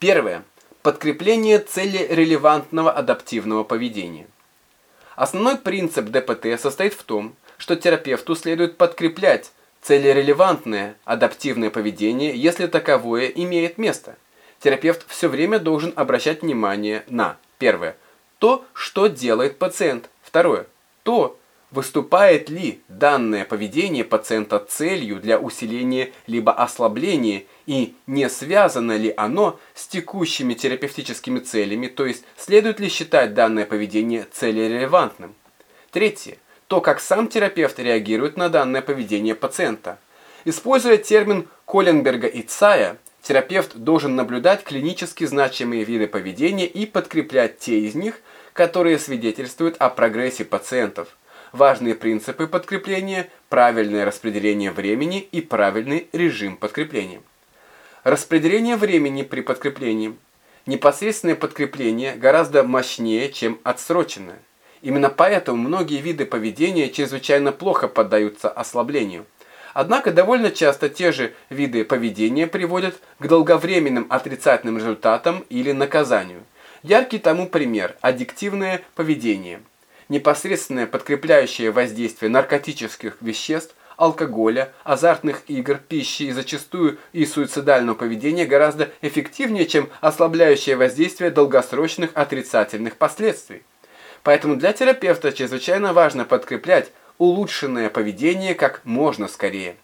Первое. Подкрепление цели релевантного адаптивного поведения. Основной принцип ДПТ состоит в том, что терапевту следует подкреплять целерелевантное адаптивное поведение, если таковое имеет место. Терапевт все время должен обращать внимание на первое то, что делает пациент, второе то, Выступает ли данное поведение пациента целью для усиления либо ослабления и не связано ли оно с текущими терапевтическими целями, то есть следует ли считать данное поведение целерелевантным? Третье. То, как сам терапевт реагирует на данное поведение пациента. Используя термин Коленберга и Цая, терапевт должен наблюдать клинически значимые виды поведения и подкреплять те из них, которые свидетельствуют о прогрессе пациентов – важные принципы подкрепления, правильное распределение времени и правильный режим подкрепления. Распределение времени при подкреплении. Непосредственное подкрепление гораздо мощнее, чем отсроченное. Именно поэтому многие виды поведения чрезвычайно плохо поддаются ослаблению. Однако довольно часто те же виды поведения приводят к долговременным отрицательным результатам или наказанию. Яркий тому пример – аддиктивное поведение – непосредственное подкрепляющее воздействие наркотических веществ, алкоголя, азартных игр, пищи и зачастую и суицидального поведения гораздо эффективнее, чем ослабляющее воздействие долгосрочных отрицательных последствий. Поэтому для терапевта чрезвычайно важно подкреплять улучшенное поведение как можно скорее.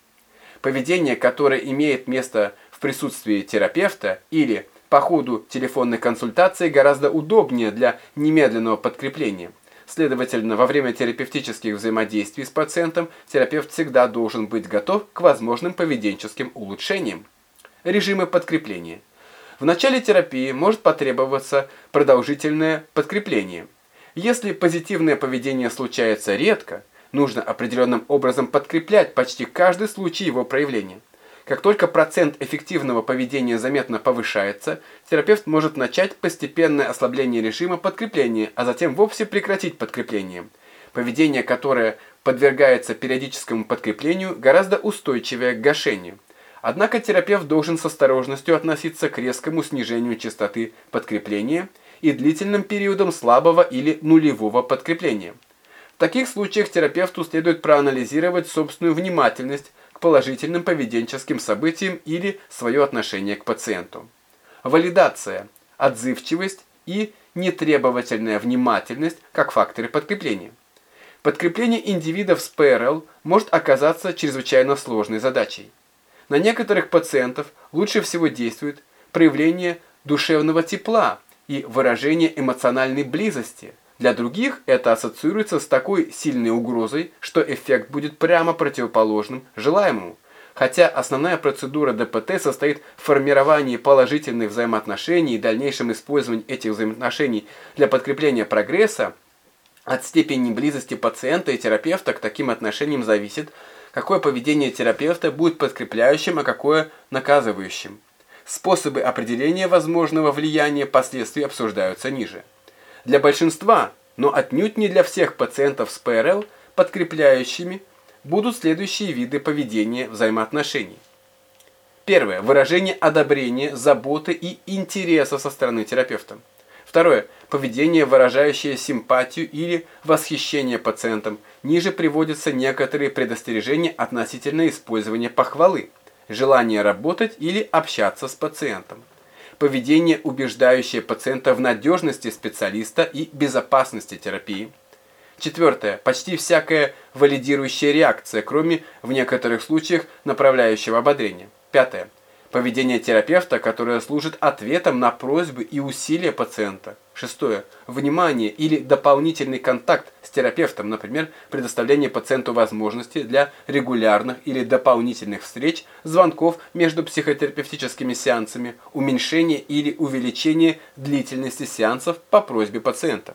Поведение, которое имеет место в присутствии терапевта или по ходу телефонной консультации гораздо удобнее для немедленного подкрепления – Следовательно, во время терапевтических взаимодействий с пациентом терапевт всегда должен быть готов к возможным поведенческим улучшениям. Режимы подкрепления. В начале терапии может потребоваться продолжительное подкрепление. Если позитивное поведение случается редко, нужно определенным образом подкреплять почти каждый случай его проявления. Как только процент эффективного поведения заметно повышается, терапевт может начать постепенное ослабление режима подкрепления, а затем вовсе прекратить подкрепление. Поведение, которое подвергается периодическому подкреплению, гораздо устойчивее к гашению. Однако терапевт должен с осторожностью относиться к резкому снижению частоты подкрепления и длительным периодам слабого или нулевого подкрепления. В таких случаях терапевту следует проанализировать собственную внимательность к положительным поведенческим событиям или свое отношение к пациенту. Валидация, отзывчивость и нетребовательная внимательность как факторы подкрепления. Подкрепление индивидов с ПРЛ может оказаться чрезвычайно сложной задачей. На некоторых пациентов лучше всего действует проявление душевного тепла и выражение эмоциональной близости – для других это ассоциируется с такой сильной угрозой, что эффект будет прямо противоположным желаемому. Хотя основная процедура ДПТ состоит в формировании положительных взаимоотношений и дальнейшем использовании этих взаимоотношений для подкрепления прогресса, от степени близости пациента и терапевта к таким отношениям зависит, какое поведение терапевта будет подкрепляющим, а какое наказывающим. Способы определения возможного влияния последствий обсуждаются ниже. Для большинства, но отнюдь не для всех пациентов с ПРЛ, подкрепляющими будут следующие виды поведения взаимоотношений. Первое. Выражение одобрения, заботы и интереса со стороны терапевта. Второе. Поведение, выражающее симпатию или восхищение пациентом. Ниже приводятся некоторые предостережения относительно использования похвалы, желание работать или общаться с пациентом поведение, убеждающее пациента в надежности специалиста и безопасности терапии. Четвертое. Почти всякая валидирующая реакция, кроме в некоторых случаях направляющего ободрения. Пятое. Поведение терапевта, которое служит ответом на просьбы и усилия пациента. Шестое. Внимание или дополнительный контакт с терапевтом, например, предоставление пациенту возможности для регулярных или дополнительных встреч, звонков между психотерапевтическими сеансами, уменьшение или увеличение длительности сеансов по просьбе пациента.